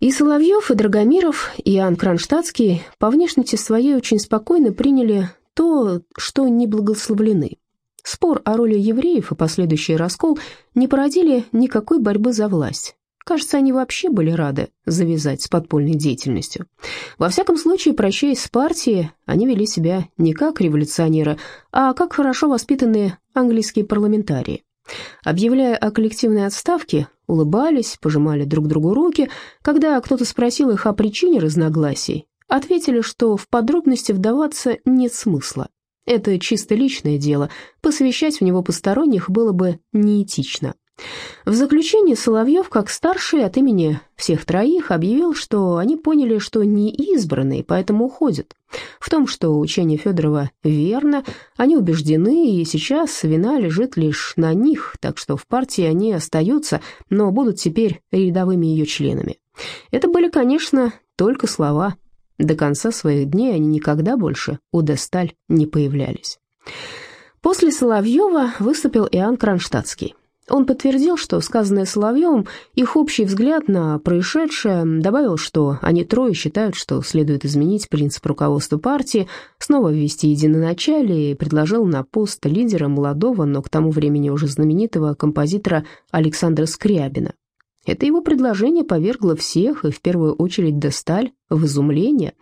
И Соловьев, и Драгомиров, и Иоанн Кронштадтский по внешности своей очень спокойно приняли то, что не благословлены. Спор о роли евреев и последующий раскол не породили никакой борьбы за власть. Кажется, они вообще были рады завязать с подпольной деятельностью. Во всяком случае, прощаясь с партией, они вели себя не как революционеры, а как хорошо воспитанные английские парламентарии. Объявляя о коллективной отставке, улыбались, пожимали друг другу руки. Когда кто-то спросил их о причине разногласий, ответили, что в подробности вдаваться нет смысла. Это чисто личное дело, посвящать в него посторонних было бы неэтично. В заключение Соловьев, как старший от имени всех троих, объявил, что они поняли, что не избранные, поэтому уходят. В том, что учение Федорова верно, они убеждены, и сейчас вина лежит лишь на них, так что в партии они остаются, но будут теперь рядовыми ее членами. Это были, конечно, только слова. До конца своих дней они никогда больше у Десталь не появлялись. После Соловьева выступил Иоанн Кронштадтский. Он подтвердил, что сказанное Соловьевым, их общий взгляд на происшедшее, добавил, что они трое считают, что следует изменить принцип руководства партии, снова ввести единоначалие и предложил на пост лидера молодого, но к тому времени уже знаменитого композитора Александра Скрябина. Это его предложение повергло всех, и в первую очередь Десталь, в изумление.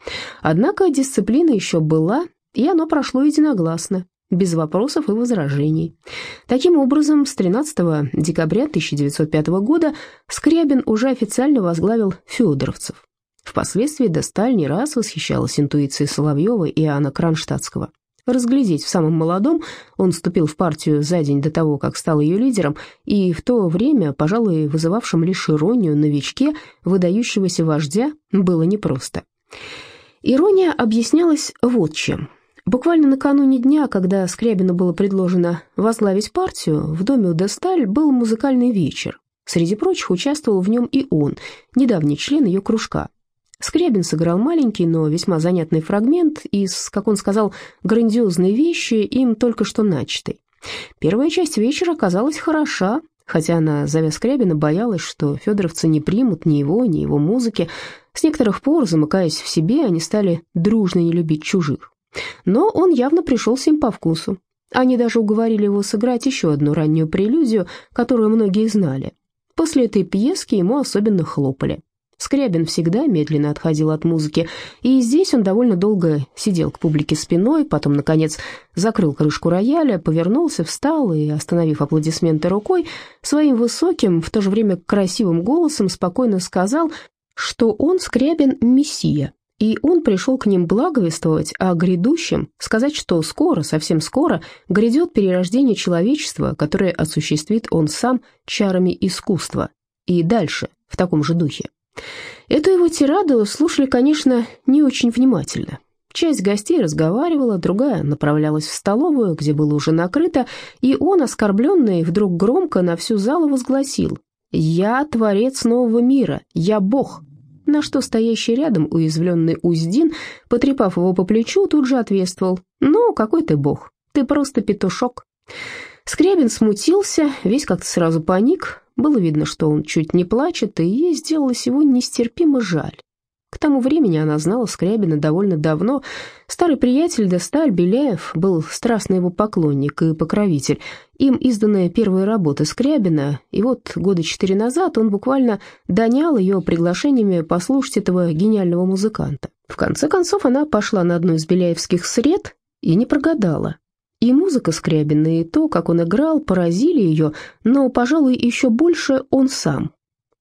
Однако дисциплина еще была, и оно прошло единогласно без вопросов и возражений. Таким образом, с 13 декабря 1905 года Скрябин уже официально возглавил федоровцев. Впоследствии Досталь не раз восхищалась интуицией Соловьева и Иоанна Кронштадтского. Разглядеть в самом молодом, он вступил в партию за день до того, как стал ее лидером, и в то время, пожалуй, вызывавшим лишь иронию новичке, выдающегося вождя, было непросто. Ирония объяснялась вот чем – Буквально накануне дня, когда Скрябину было предложено возглавить партию, в доме у Десталь был музыкальный вечер. Среди прочих участвовал в нем и он, недавний член ее кружка. Скрябин сыграл маленький, но весьма занятный фрагмент из, как он сказал, грандиозной вещи, им только что начатой. Первая часть вечера оказалась хороша, хотя она, зовя Скрябина, боялась, что федоровцы не примут ни его, ни его музыки. С некоторых пор, замыкаясь в себе, они стали дружно не любить чужих. Но он явно пришелся им по вкусу. Они даже уговорили его сыграть еще одну раннюю прелюдию, которую многие знали. После этой пьески ему особенно хлопали. Скрябин всегда медленно отходил от музыки, и здесь он довольно долго сидел к публике спиной, потом, наконец, закрыл крышку рояля, повернулся, встал и, остановив аплодисменты рукой, своим высоким, в то же время красивым голосом спокойно сказал, что он, Скрябин, мессия, и он пришел к ним благовествовать о грядущем, сказать, что скоро, совсем скоро, грядет перерождение человечества, которое осуществит он сам чарами искусства, и дальше, в таком же духе. Эту его тираду слушали, конечно, не очень внимательно. Часть гостей разговаривала, другая направлялась в столовую, где было уже накрыто, и он, оскорбленный, вдруг громко на всю залу возгласил «Я творец нового мира, я Бог, на что стоящий рядом уязвленный Уздин, потрепав его по плечу, тут же ответствовал «Ну, какой ты бог, ты просто петушок». Скрябин смутился, весь как-то сразу паник, было видно, что он чуть не плачет, и ей сделалось его нестерпимо жаль. К тому времени она знала Скрябина довольно давно. Старый приятель Досталь Беляев был страстный его поклонник и покровитель. Им изданная первая работа Скрябина, и вот года четыре назад он буквально донял ее приглашениями послушать этого гениального музыканта. В конце концов она пошла на одну из беляевских сред и не прогадала. И музыка Скрябина, и то, как он играл, поразили ее, но, пожалуй, еще больше он сам.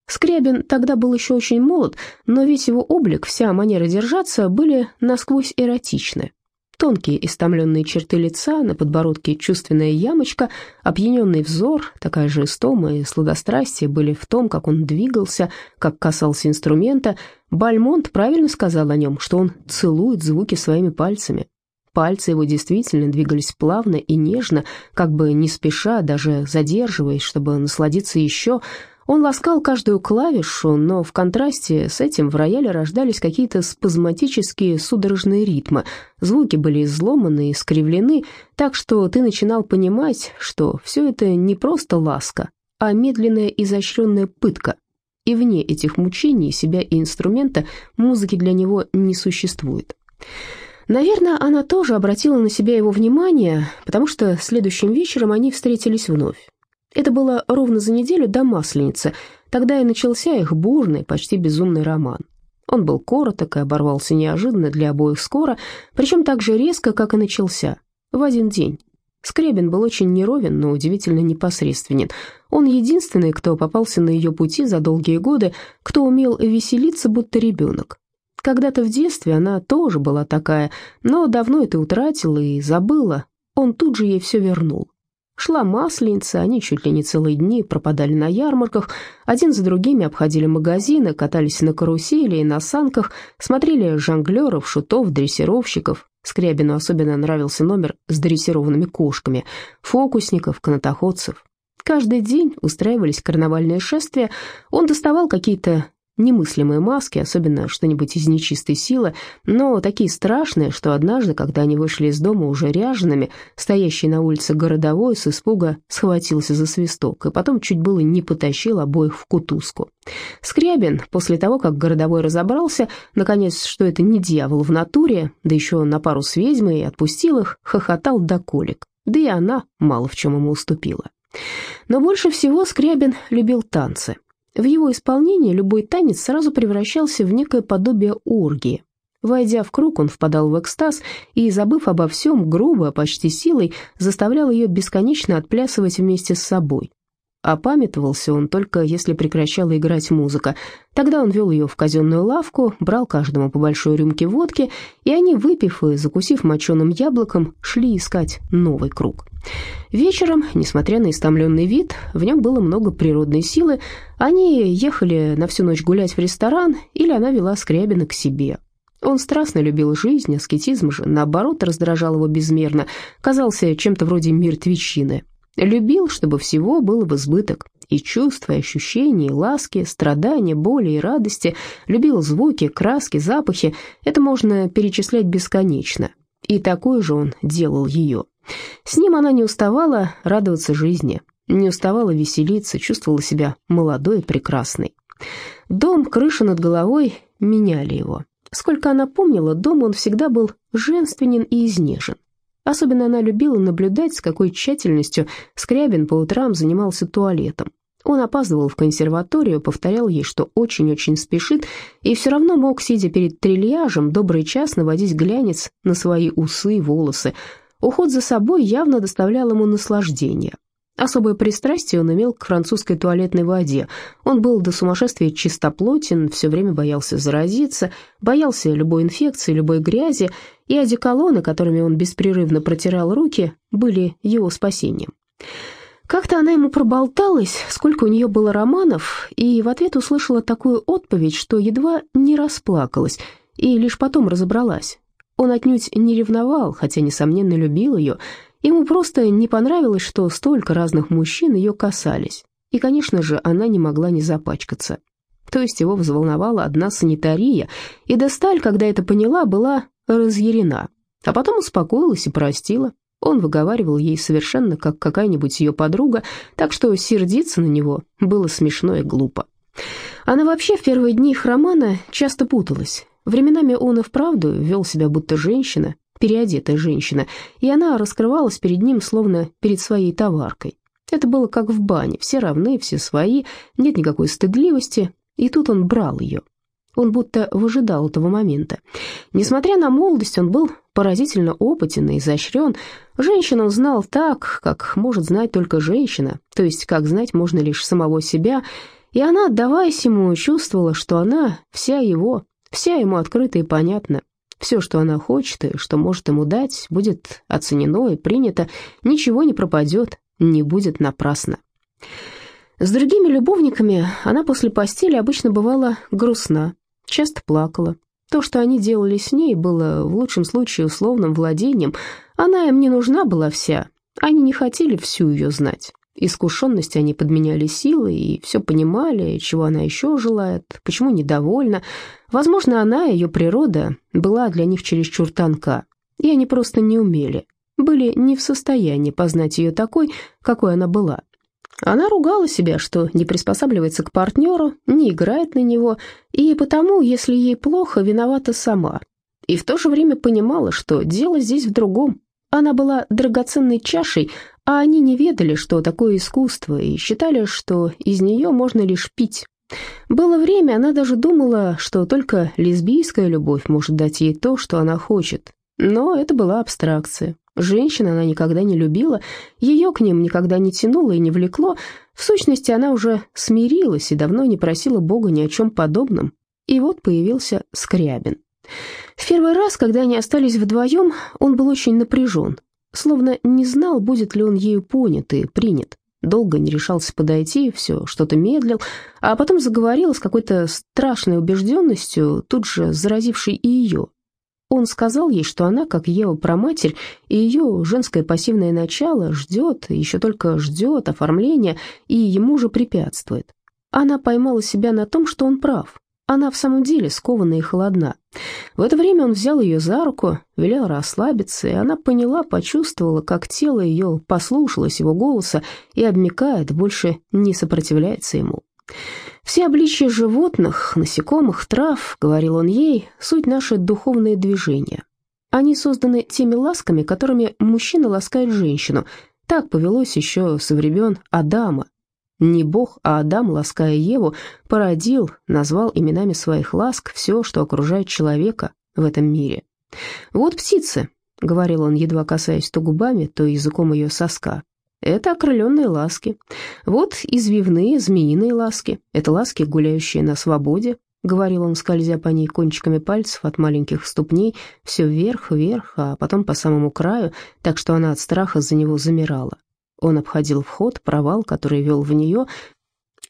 Скрябин тогда был еще очень молод, но весь его облик, вся манера держаться были насквозь эротичны. Тонкие истомленные черты лица, на подбородке чувственная ямочка, опьяненный взор, такая же истома и сладострастие были в том, как он двигался, как касался инструмента. Бальмонт правильно сказал о нем, что он целует звуки своими пальцами. Пальцы его действительно двигались плавно и нежно, как бы не спеша, даже задерживаясь, чтобы насладиться еще, он ласкал каждую клавишу, но в контрасте с этим в рояле рождались какие-то спазматические судорожные ритмы. Звуки были изломаны и искривлены, так что ты начинал понимать, что все это не просто ласка, а медленная изощренная пытка. и вне этих мучений себя и инструмента музыки для него не существует. Наверное, она тоже обратила на себя его внимание, потому что следующим вечером они встретились вновь. Это было ровно за неделю до Масленицы, тогда и начался их бурный, почти безумный роман. Он был короток и оборвался неожиданно для обоих скоро, причем так же резко, как и начался, в один день. Скребин был очень неровен, но удивительно непосредственен. Он единственный, кто попался на ее пути за долгие годы, кто умел веселиться, будто ребенок. Когда-то в детстве она тоже была такая, но давно это утратила и забыла. Он тут же ей все вернул. Шла масленица, они чуть ли не целые дни пропадали на ярмарках, один за другими обходили магазины, катались на карусели и на санках, смотрели жонглеров, шутов, дрессировщиков. Скрябину особенно нравился номер с дрессированными кошками, фокусников, канатоходцев. Каждый день устраивались карнавальные шествия, он доставал какие-то Немыслимые маски, особенно что-нибудь из нечистой силы, но такие страшные, что однажды, когда они вышли из дома уже ряжеными, стоящий на улице городовой с испуга схватился за свисток и потом чуть было не потащил обоих в кутузку. Скрябин, после того, как городовой разобрался, наконец, что это не дьявол в натуре, да еще на пару с ведьмой, и отпустил их, хохотал до колик, да и она мало в чем ему уступила. Но больше всего Скрябин любил танцы. В его исполнении любой танец сразу превращался в некое подобие оргии. Войдя в круг, он впадал в экстаз и, забыв обо всем, грубо, почти силой, заставлял ее бесконечно отплясывать вместе с собой. Опамятовался он только, если прекращала играть музыка. Тогда он вел ее в казенную лавку, брал каждому по большой рюмке водки, и они, выпив и закусив моченым яблоком, шли искать новый круг. Вечером, несмотря на истомленный вид, в нем было много природной силы, они ехали на всю ночь гулять в ресторан, или она вела Скрябина к себе. Он страстно любил жизнь, аскетизм же, наоборот, раздражал его безмерно, казался чем-то вроде мертвечины. Любил, чтобы всего было в избыток. И чувства, и ощущения, и ласки, страдания, боли и радости. Любил звуки, краски, запахи. Это можно перечислять бесконечно. И такой же он делал ее. С ним она не уставала радоваться жизни, не уставала веселиться, чувствовала себя молодой и прекрасной. Дом, крыша над головой меняли его. Сколько она помнила, дом он всегда был женственен и изнежен. Особенно она любила наблюдать, с какой тщательностью Скрябин по утрам занимался туалетом. Он опаздывал в консерваторию, повторял ей, что очень-очень спешит, и все равно мог, сидя перед трильяжем, добрый час наводить глянец на свои усы и волосы. Уход за собой явно доставлял ему наслаждение. Особое пристрастие он имел к французской туалетной воде. Он был до сумасшествия чистоплотен, все время боялся заразиться, боялся любой инфекции, любой грязи, и одеколоны, которыми он беспрерывно протирал руки, были его спасением. Как-то она ему проболталась, сколько у нее было романов, и в ответ услышала такую отповедь, что едва не расплакалась, и лишь потом разобралась. Он отнюдь не ревновал, хотя, несомненно, любил ее, Ему просто не понравилось, что столько разных мужчин ее касались. И, конечно же, она не могла не запачкаться. То есть его взволновала одна санитария, и Десталь, когда это поняла, была разъярена. А потом успокоилась и простила. Он выговаривал ей совершенно как какая-нибудь ее подруга, так что сердиться на него было смешно и глупо. Она вообще в первые дни их романа часто путалась. Временами он и вправду вел себя будто женщина, переодетая женщина, и она раскрывалась перед ним, словно перед своей товаркой. Это было как в бане, все равны, все свои, нет никакой стыдливости, и тут он брал ее. Он будто выжидал этого момента. Несмотря на молодость, он был поразительно опытен и изощрен. Женщину он знал так, как может знать только женщина, то есть как знать можно лишь самого себя, и она, отдаваясь ему, чувствовала, что она вся его, вся ему открыта и понятна, все, что она хочет и что может ему дать, будет оценено и принято, ничего не пропадет, не будет напрасно. С другими любовниками она после постели обычно бывала грустна, часто плакала. То, что они делали с ней, было в лучшем случае условным владением. Она им не нужна была вся, они не хотели всю ее знать. Искушенность они подменяли силой и все понимали, чего она еще желает, почему недовольна. Возможно, она, ее природа, была для них чересчур тонка, и они просто не умели, были не в состоянии познать ее такой, какой она была. Она ругала себя, что не приспосабливается к партнеру, не играет на него, и потому, если ей плохо, виновата сама. И в то же время понимала, что дело здесь в другом. Она была драгоценной чашей, а они не ведали, что такое искусство, и считали, что из нее можно лишь пить. Было время, она даже думала, что только лесбийская любовь может дать ей то, что она хочет. Но это была абстракция. Женщин она никогда не любила, ее к ним никогда не тянуло и не влекло. В сущности, она уже смирилась и давно не просила Бога ни о чем подобном. И вот появился Скрябин. В первый раз, когда они остались вдвоем, он был очень напряжен, словно не знал, будет ли он ею понят и принят. Долго не решался подойти, все что-то медлил, а потом заговорил с какой-то страшной убежденностью, тут же заразившей и ее. Он сказал ей, что она, как Ева проматерь, и ее женское пассивное начало ждет, еще только ждет оформления, и ему же препятствует. Она поймала себя на том, что он прав. Она в самом деле скована и холодна. В это время он взял ее за руку, велел расслабиться, и она поняла, почувствовала, как тело ее послушалось его голоса и обмекает, больше не сопротивляется ему. «Все обличья животных, насекомых, трав, — говорил он ей, — суть наши духовные движения. Они созданы теми ласками, которыми мужчина ласкает женщину. Так повелось еще со времен Адама. Не Бог, а Адам, лаская Еву, породил, назвал именами своих ласк все, что окружает человека в этом мире. «Вот птицы», — говорил он, едва касаясь то губами, то языком ее соска, это окрыленные ласки. Вот извивные змеиные ласки. Это ласки, гуляющие на свободе, говорил он, скользя по ней кончиками пальцев от маленьких ступней, все вверх, вверх, а потом по самому краю, так что она от страха за него замирала. Он обходил вход, провал, который вел в нее,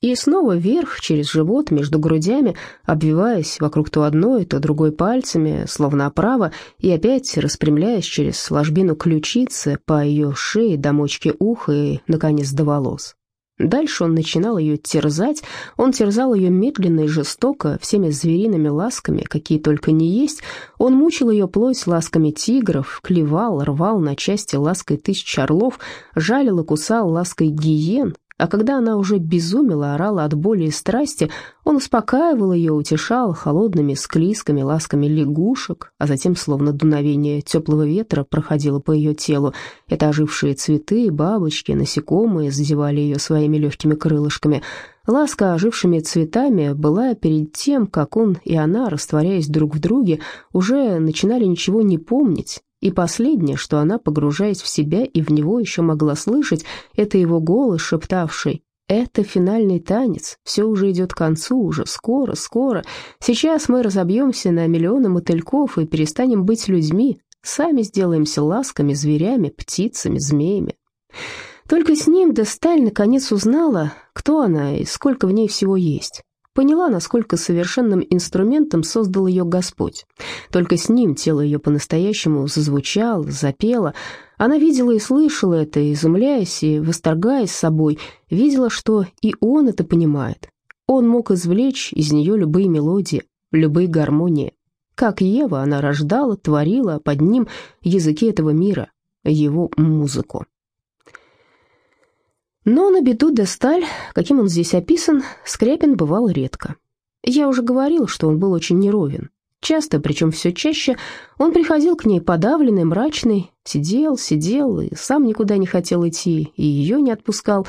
и снова вверх, через живот, между грудями, обвиваясь вокруг то одной, то другой пальцами, словно оправа, и опять распрямляясь через ложбину ключицы по ее шее до мочки уха и, наконец, до волос. Дальше он начинал ее терзать, он терзал ее медленно и жестоко, всеми звериными ласками, какие только не есть, он мучил ее плоть ласками тигров, клевал, рвал на части лаской тысяч орлов, жалил и кусал лаской гиен, а когда она уже безумела, орала от боли и страсти, он успокаивал ее, утешал холодными склизкими ласками лягушек, а затем, словно дуновение теплого ветра, проходило по ее телу. Это ожившие цветы, бабочки, насекомые задевали ее своими легкими крылышками. Ласка ожившими цветами была перед тем, как он и она, растворяясь друг в друге, уже начинали ничего не помнить, и последнее, что она, погружаясь в себя и в него еще могла слышать, это его голос, шептавший «Это финальный танец, все уже идет к концу, уже скоро, скоро. Сейчас мы разобьемся на миллионы мотыльков и перестанем быть людьми, сами сделаемся ласками, зверями, птицами, змеями». Только с ним Десталь наконец узнала, кто она и сколько в ней всего есть поняла, насколько совершенным инструментом создал ее Господь. Только с ним тело ее по-настоящему зазвучало, запело. Она видела и слышала это, изумляясь и восторгаясь собой, видела, что и он это понимает. Он мог извлечь из нее любые мелодии, любые гармонии. Как Ева, она рождала, творила под ним языки этого мира, его музыку. Но на беду де Сталь, каким он здесь описан, Скряпин бывал редко. Я уже говорил, что он был очень неровен. Часто, причем все чаще, он приходил к ней подавленный, мрачный, сидел, сидел и сам никуда не хотел идти, и ее не отпускал.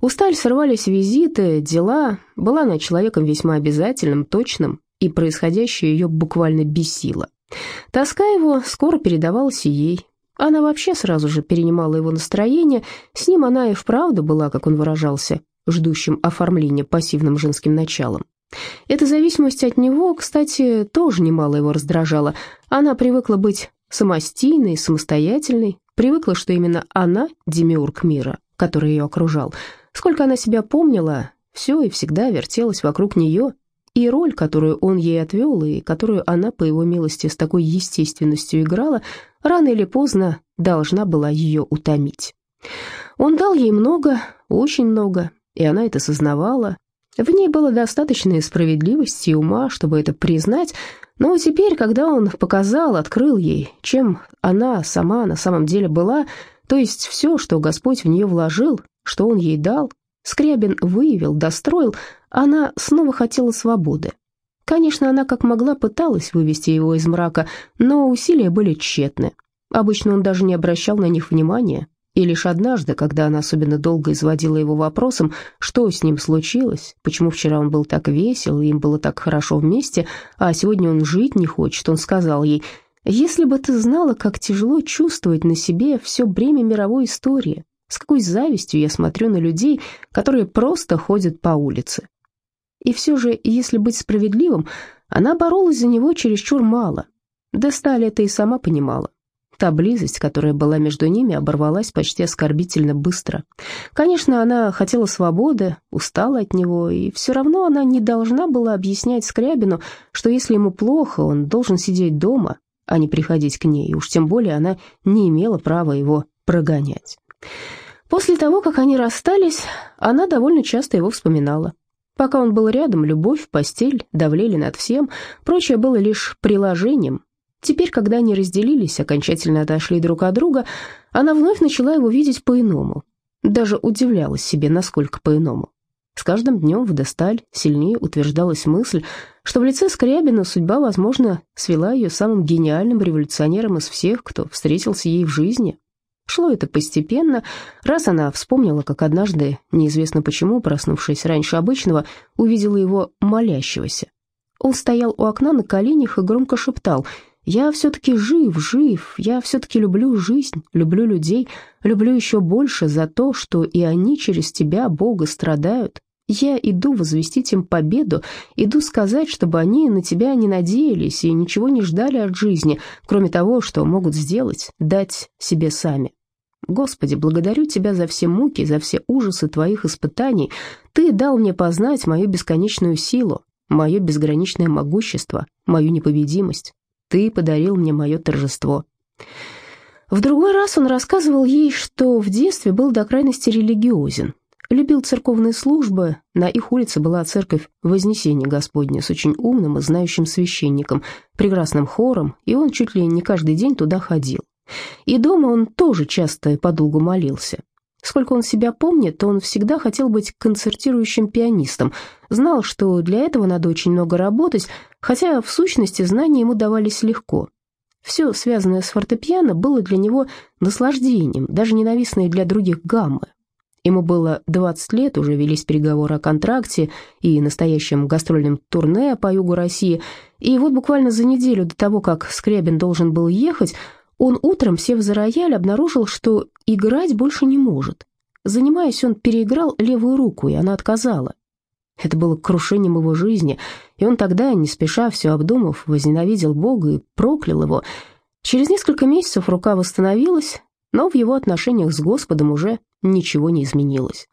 У Сталь срывались визиты, дела, была она человеком весьма обязательным, точным, и происходящее ее буквально бесило. Тоска его скоро передавалась и ей, она вообще сразу же перенимала его настроение, с ним она и вправду была, как он выражался, ждущим оформления пассивным женским началом. Эта зависимость от него, кстати, тоже немало его раздражала. Она привыкла быть самостийной, самостоятельной, привыкла, что именно она – демиург мира, который ее окружал. Сколько она себя помнила, все и всегда вертелось вокруг нее, и роль, которую он ей отвел, и которую она, по его милости, с такой естественностью играла, рано или поздно должна была ее утомить. Он дал ей много, очень много, и она это сознавала. В ней было достаточно и справедливости и ума, чтобы это признать, но теперь, когда он показал, открыл ей, чем она сама на самом деле была, то есть все, что Господь в нее вложил, что он ей дал, Скрябин выявил, достроил, она снова хотела свободы. Конечно, она как могла пыталась вывести его из мрака, но усилия были тщетны. Обычно он даже не обращал на них внимания, и лишь однажды, когда она особенно долго изводила его вопросом, что с ним случилось, почему вчера он был так весел, им было так хорошо вместе, а сегодня он жить не хочет, он сказал ей, «Если бы ты знала, как тяжело чувствовать на себе все бремя мировой истории, с какой завистью я смотрю на людей, которые просто ходят по улице». И все же, если быть справедливым, она боролась за него чересчур мало. Да Сталь это и сама понимала. Та близость, которая была между ними, оборвалась почти оскорбительно быстро. Конечно, она хотела свободы, устала от него, и все равно она не должна была объяснять Скрябину, что если ему плохо, он должен сидеть дома, а не приходить к ней, уж тем более она не имела права его прогонять. После того, как они расстались, она довольно часто его вспоминала. Пока он был рядом, любовь, постель давлели над всем, прочее было лишь приложением, Теперь, когда они разделились, окончательно отошли друг от друга, она вновь начала его видеть по-иному. Даже удивлялась себе, насколько по-иному. С каждым днем в Десталь сильнее утверждалась мысль, что в лице Скрябина судьба, возможно, свела ее самым гениальным революционером из всех, кто встретился ей в жизни. Шло это постепенно, раз она вспомнила, как однажды, неизвестно почему, проснувшись раньше обычного, увидела его молящегося. Он стоял у окна на коленях и громко шептал — я все-таки жив, жив, я все-таки люблю жизнь, люблю людей, люблю еще больше за то, что и они через тебя, Бога, страдают. Я иду возвестить им победу, иду сказать, чтобы они на тебя не надеялись и ничего не ждали от жизни, кроме того, что могут сделать, дать себе сами. Господи, благодарю Тебя за все муки, за все ужасы Твоих испытаний. Ты дал мне познать мою бесконечную силу, мое безграничное могущество, мою непобедимость. Ты подарил мне мое торжество». В другой раз он рассказывал ей, что в детстве был до крайности религиозен. Любил церковные службы, на их улице была церковь Вознесения Господня с очень умным и знающим священником, прекрасным хором, и он чуть ли не каждый день туда ходил. И дома он тоже часто и подолгу молился. Сколько он себя помнит, он всегда хотел быть концертирующим пианистом, знал, что для этого надо очень много работать, хотя в сущности знания ему давались легко. Все, связанное с фортепиано, было для него наслаждением, даже ненавистное для других гаммы. Ему было 20 лет, уже велись переговоры о контракте и настоящем гастрольном турне по югу России, и вот буквально за неделю до того, как Скрябин должен был ехать, он утром, сев за рояль, обнаружил, что играть больше не может. Занимаясь, он переиграл левую руку, и она отказала. Это было крушением его жизни, и он тогда, не спеша, все обдумав, возненавидел Бога и проклял его. Через несколько месяцев рука восстановилась, но в его отношениях с Господом уже ничего не изменилось.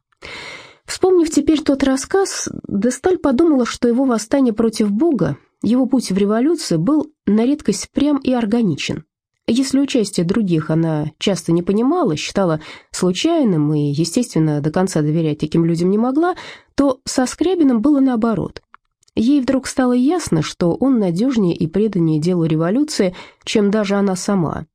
Вспомнив теперь тот рассказ, Десталь подумала, что его восстание против Бога, его путь в революцию был на редкость прям и органичен. Если участие других она часто не понимала, считала случайным и, естественно, до конца доверять таким людям не могла, то со Скрябиным было наоборот. Ей вдруг стало ясно, что он надежнее и преданнее делу революции, чем даже она сама.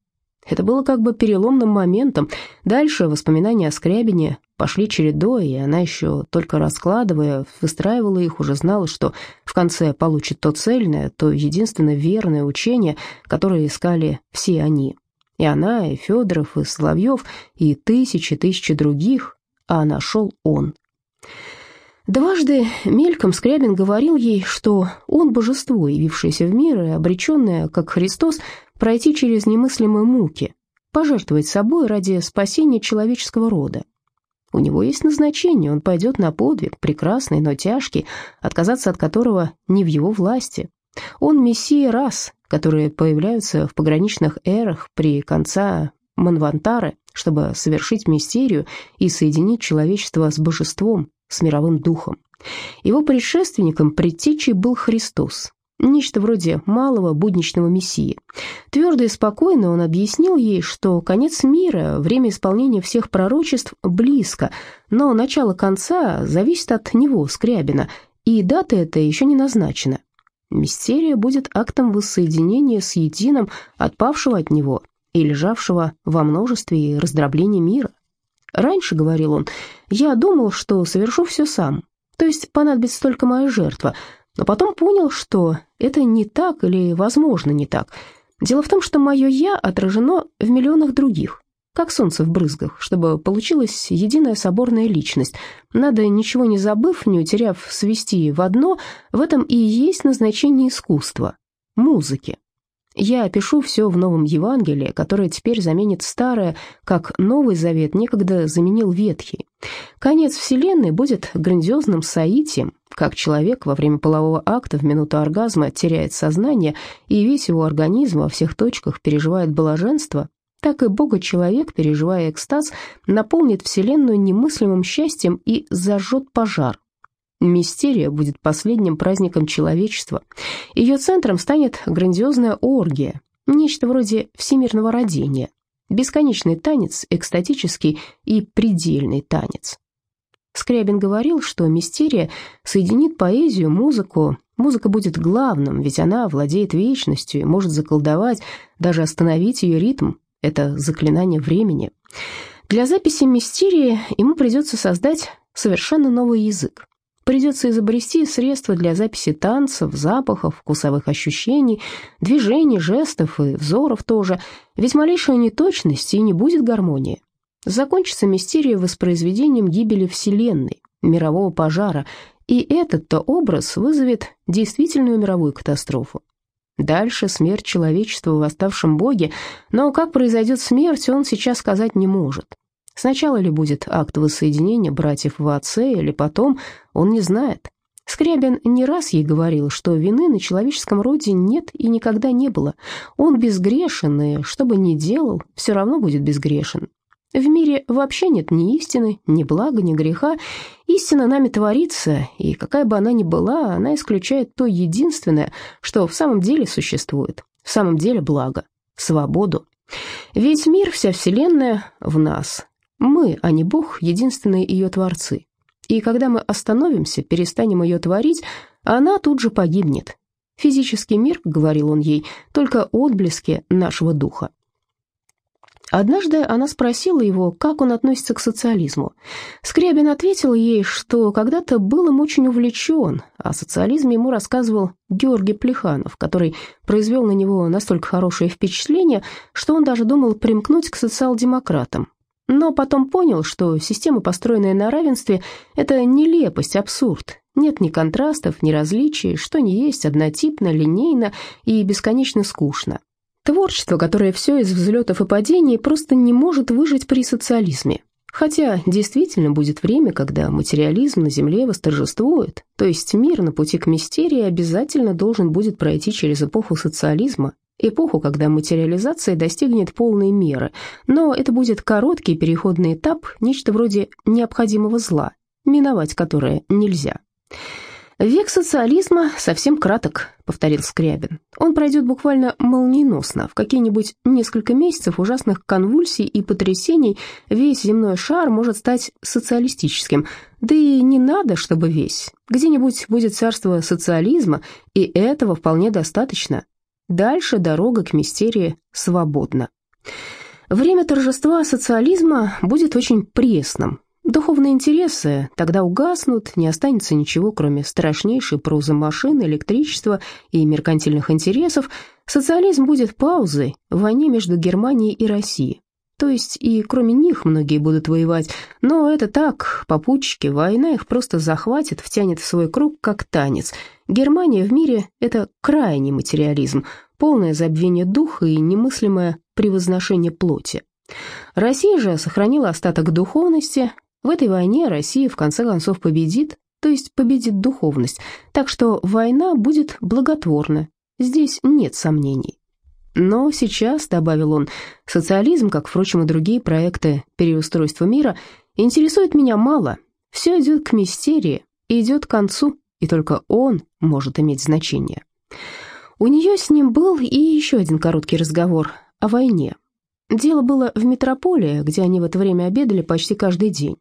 Это было как бы переломным моментом. Дальше воспоминания о Скрябине пошли чередой, и она еще только раскладывая, выстраивала их, уже знала, что в конце получит то цельное, то единственно верное учение, которое искали все они. И она, и Федоров, и Соловьев, и тысячи-тысячи других, а нашел он. Дважды мельком Скрябин говорил ей, что он божество, явившееся в мир и обреченное, как Христос, пройти через немыслимые муки, пожертвовать собой ради спасения человеческого рода. У него есть назначение, он пойдет на подвиг, прекрасный, но тяжкий, отказаться от которого не в его власти. Он мессия рас, которые появляются в пограничных эрах при конца Манвантары, чтобы совершить мистерию и соединить человечество с божеством, с мировым духом. Его предшественником, предтечей был Христос, нечто вроде малого будничного мессии. Твердо и спокойно он объяснил ей, что конец мира, время исполнения всех пророчеств близко, но начало конца зависит от него, Скрябина, и дата эта еще не назначена. Мистерия будет актом воссоединения с единым, отпавшего от него и лежавшего во множестве и раздроблении мира. Раньше, говорил он, я думал, что совершу все сам, то есть понадобится только моя жертва, но потом понял, что это не так или, возможно, не так. Дело в том, что мое «я» отражено в миллионах других, как солнце в брызгах, чтобы получилась единая соборная личность. Надо, ничего не забыв, не утеряв, свести в одно, в этом и есть назначение искусства, музыки. Я опишу все в Новом Евангелии, которое теперь заменит старое, как Новый Завет некогда заменил Ветхий. Конец Вселенной будет грандиозным соитием, как человек во время полового акта в минуту оргазма теряет сознание, и весь его организм во всех точках переживает блаженство, так и Бога-человек, переживая экстаз, наполнит Вселенную немыслимым счастьем и зажжет пожар, Мистерия будет последним праздником человечества. Ее центром станет грандиозная оргия, нечто вроде всемирного родения, бесконечный танец, экстатический и предельный танец. Скрябин говорил, что мистерия соединит поэзию, музыку. Музыка будет главным, ведь она владеет вечностью и может заколдовать, даже остановить ее ритм. Это заклинание времени. Для записи мистерии ему придется создать совершенно новый язык. Придется изобрести средства для записи танцев, запахов, вкусовых ощущений, движений, жестов и взоров тоже, ведь малейшая неточность и не будет гармонии. Закончится мистерия воспроизведением гибели Вселенной, мирового пожара, и этот-то образ вызовет действительную мировую катастрофу. Дальше смерть человечества в восставшем боге, но как произойдет смерть, он сейчас сказать не может. Сначала ли будет акт воссоединения братьев в отце, или потом, он не знает. Скрябин не раз ей говорил, что вины на человеческом роде нет и никогда не было. Он безгрешен, и что бы ни делал, все равно будет безгрешен. В мире вообще нет ни истины, ни блага, ни греха. Истина нами творится, и какая бы она ни была, она исключает то единственное, что в самом деле существует, в самом деле благо, свободу. Весь мир, вся вселенная в нас, мы, а не Бог, единственные ее творцы. И когда мы остановимся, перестанем ее творить, она тут же погибнет. Физический мир, говорил он ей, только отблески нашего духа. Однажды она спросила его, как он относится к социализму. Скрябин ответил ей, что когда-то был им очень увлечен, о социализме ему рассказывал Георгий Плеханов, который произвел на него настолько хорошее впечатление, что он даже думал примкнуть к социал-демократам, но потом понял, что система, построенная на равенстве, это нелепость, абсурд. Нет ни контрастов, ни различий, что не есть однотипно, линейно и бесконечно скучно. Творчество, которое все из взлетов и падений, просто не может выжить при социализме. Хотя действительно будет время, когда материализм на Земле восторжествует, то есть мир на пути к мистерии обязательно должен будет пройти через эпоху социализма, эпоху, когда материализация достигнет полной меры, но это будет короткий переходный этап, нечто вроде необходимого зла, миновать которое нельзя. «Век социализма совсем краток», — повторил Скрябин. «Он пройдет буквально молниеносно. В какие-нибудь несколько месяцев ужасных конвульсий и потрясений весь земной шар может стать социалистическим. Да и не надо, чтобы весь. Где-нибудь будет царство социализма, и этого вполне достаточно. Дальше дорога к мистерии свободна. Время торжества социализма будет очень пресным. Духовные интересы тогда угаснут, не останется ничего, кроме страшнейшей прозы машин, электричества и меркантильных интересов. Социализм будет паузой в войне между Германией и Россией. То есть и кроме них многие будут воевать, но это так, попутчики, война их просто захватит, втянет в свой круг, как танец. Германия в мире – это крайний материализм, полное забвение духа и немыслимое превозношение плоти. Россия же сохранила остаток духовности. В этой войне Россия в конце концов победит, то есть победит духовность, так что война будет благотворна, здесь нет сомнений. Но сейчас, добавил он, социализм, как, впрочем, и другие проекты переустройства мира, интересует меня мало. Все идет к мистерии, идет к концу, и только он может иметь значение. У нее с ним был и еще один короткий разговор о войне. Дело было в метрополии, где они в это время обедали почти каждый день.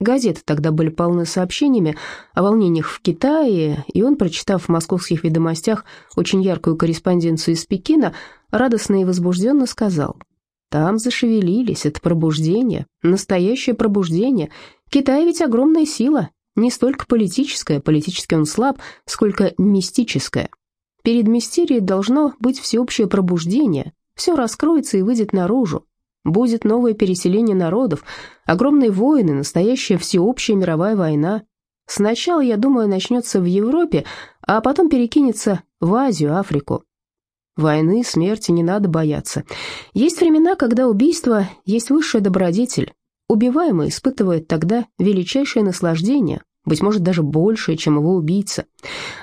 Газеты тогда были полны сообщениями о волнениях в Китае, и он, прочитав в московских ведомостях очень яркую корреспонденцию из Пекина, радостно и возбужденно сказал, там зашевелились, это пробуждение, настоящее пробуждение. Китай ведь огромная сила, не столько политическая, политически он слаб, сколько мистическая. Перед мистерией должно быть всеобщее пробуждение, все раскроется и выйдет наружу. Будет новое переселение народов, огромные войны, настоящая всеобщая мировая война. Сначала, я думаю, начнется в Европе, а потом перекинется в Азию, Африку. Войны, смерти не надо бояться. Есть времена, когда убийство есть высшая добродетель. Убиваемый испытывает тогда величайшее наслаждение, быть может, даже большее, чем его убийца.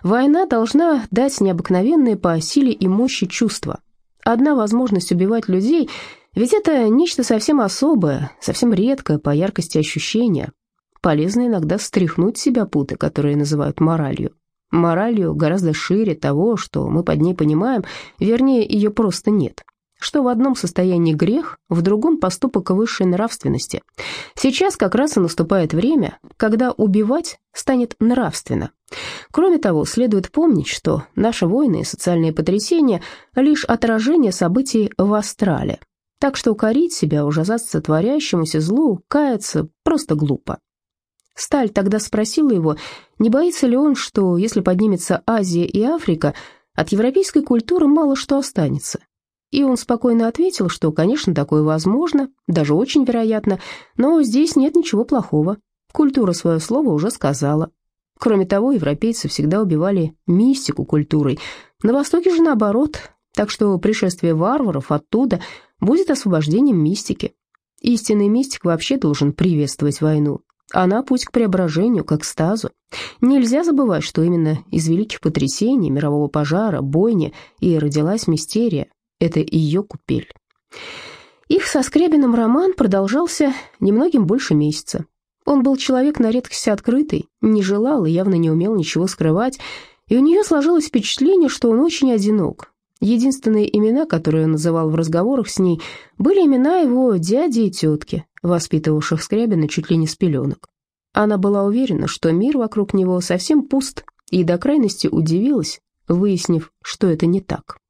Война должна дать необыкновенные по силе и мощи чувства. Одна возможность убивать людей, ведь это нечто совсем особое, совсем редкое по яркости ощущения. Полезно иногда стряхнуть себя путы, которые называют моралью. Моралью гораздо шире того, что мы под ней понимаем, вернее, ее просто нет. Что в одном состоянии грех, в другом поступок высшей нравственности. Сейчас как раз и наступает время, когда убивать станет нравственно. Кроме того, следует помнить, что наши войны и социальные потрясения – лишь отражение событий в астрале. Так что укорить себя, ужасаться творящемуся злу, каяться просто глупо. Сталь тогда спросила его, не боится ли он, что если поднимется Азия и Африка, от европейской культуры мало что останется. И он спокойно ответил, что, конечно, такое возможно, даже очень вероятно, но здесь нет ничего плохого. Культура свое слово уже сказала. Кроме того, европейцы всегда убивали мистику культурой. На Востоке же наоборот, так что пришествие варваров оттуда будет освобождением мистики. Истинный мистик вообще должен приветствовать войну, она путь к преображению, к экстазу. Нельзя забывать, что именно из великих потрясений, мирового пожара, бойни и родилась мистерия. Это ее купель. Их со Скрябиным роман продолжался немногим больше месяца. Он был человек на редкость открытый, не желал и явно не умел ничего скрывать, и у нее сложилось впечатление, что он очень одинок. Единственные имена, которые он называл в разговорах с ней, были имена его дяди и тетки, воспитывавших Скрябина чуть ли не с пеленок. Она была уверена, что мир вокруг него совсем пуст, и до крайности удивилась, выяснив, что это не так.